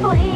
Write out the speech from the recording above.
Please.